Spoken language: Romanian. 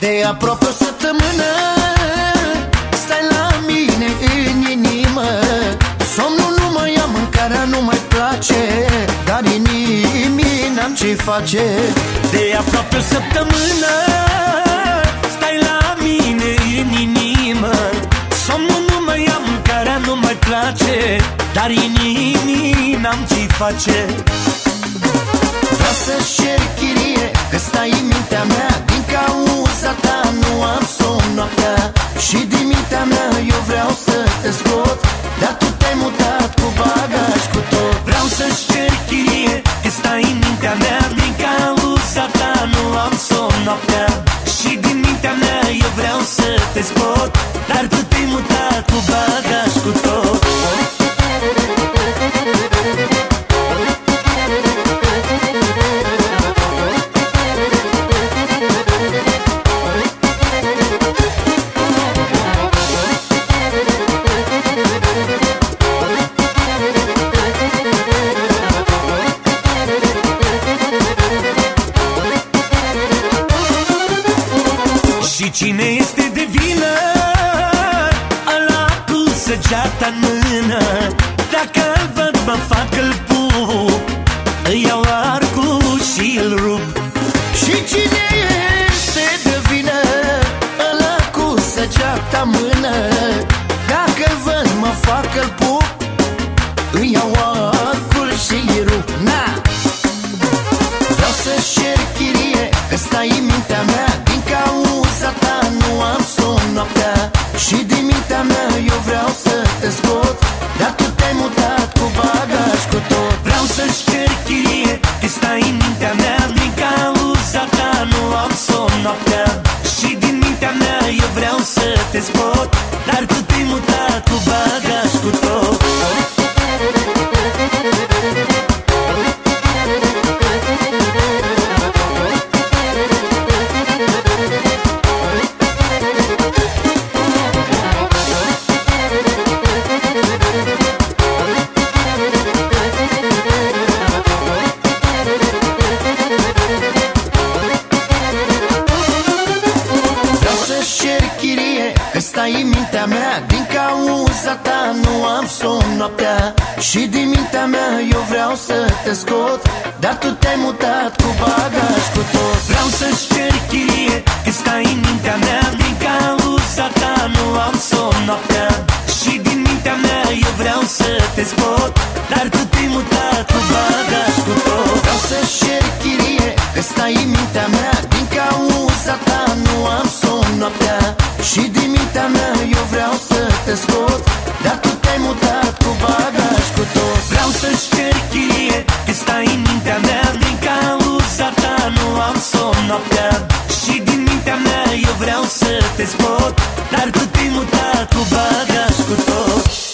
De aproape o săptămână. Stai la mine în inimă. Somnul nu mă ia, mâncarea nu mai place Dar inimii n-am ce face. De aproape o săptămână. Stai la mine în inimă. Somnul nu mă ia, mâncarea nu mai place Dar inimii n-am ce face Și din mintea mea eu vreau să te scot. Dar tu te-ai mutat cu bagaj cu tot. Vreau să-și cer chirie Că stai în mintea mea Din cauza ta nu am somn noaptea. Și din mintea mea eu vreau să te scot Și cine este de vină Ăla cu săgeata în mână. Dacă îl văd mă fac îl pup Îi iau arcul și îl rup. Și cine este de vină Ăla cu săgeata în mână. Dacă îl văd mă fac îl pup Îi iau arcul Și din mintea mea eu vreau să te scot. Dar tu te-ai mutat cu bagaj cu tot. Vreau să-și cer chirie Că stai în mintea mea Din cauza ta nu am somn noaptea. Și din mintea mea eu vreau să te scot mintea mea Din cauza ta nu am somn noaptea. Și din mintea mea eu vreau să te scot Dar tu te-ai mutat cu bagaj cu tot. Vreau să-și cer chirie Că stai în mintea mea Din cauza ta nu am somn noaptea. Și din mintea mea eu vreau să te scot Dar tu te-ai mutat cu bagaj cu tot. Vreau să-și cer chirie Că stai în mintea mea Din cauza ta nu am somn noaptea. Și din mintea mea eu vreau să te scot Dar tu te-ai mutat cu bagaj cu tot. Vreau să-și cer chirie Că stai în mintea mea Din cauza ta nu am somn noaptea. Și din mintea mea eu vreau să te scot Dar tu te-ai mutat cu bagaj cu tot